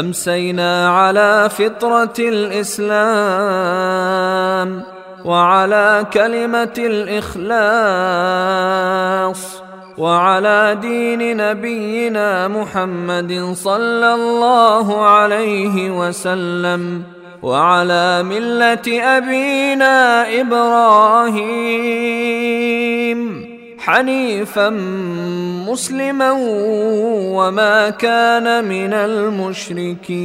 أمسينا على فطرة الإسلام وعلى كلمة الإخلاص وعلى دين نبينا محمد صلى الله عليه وسلم وعلى ملة أبينا إبراهيم. حنيفا مسلما وما كان من المشركين.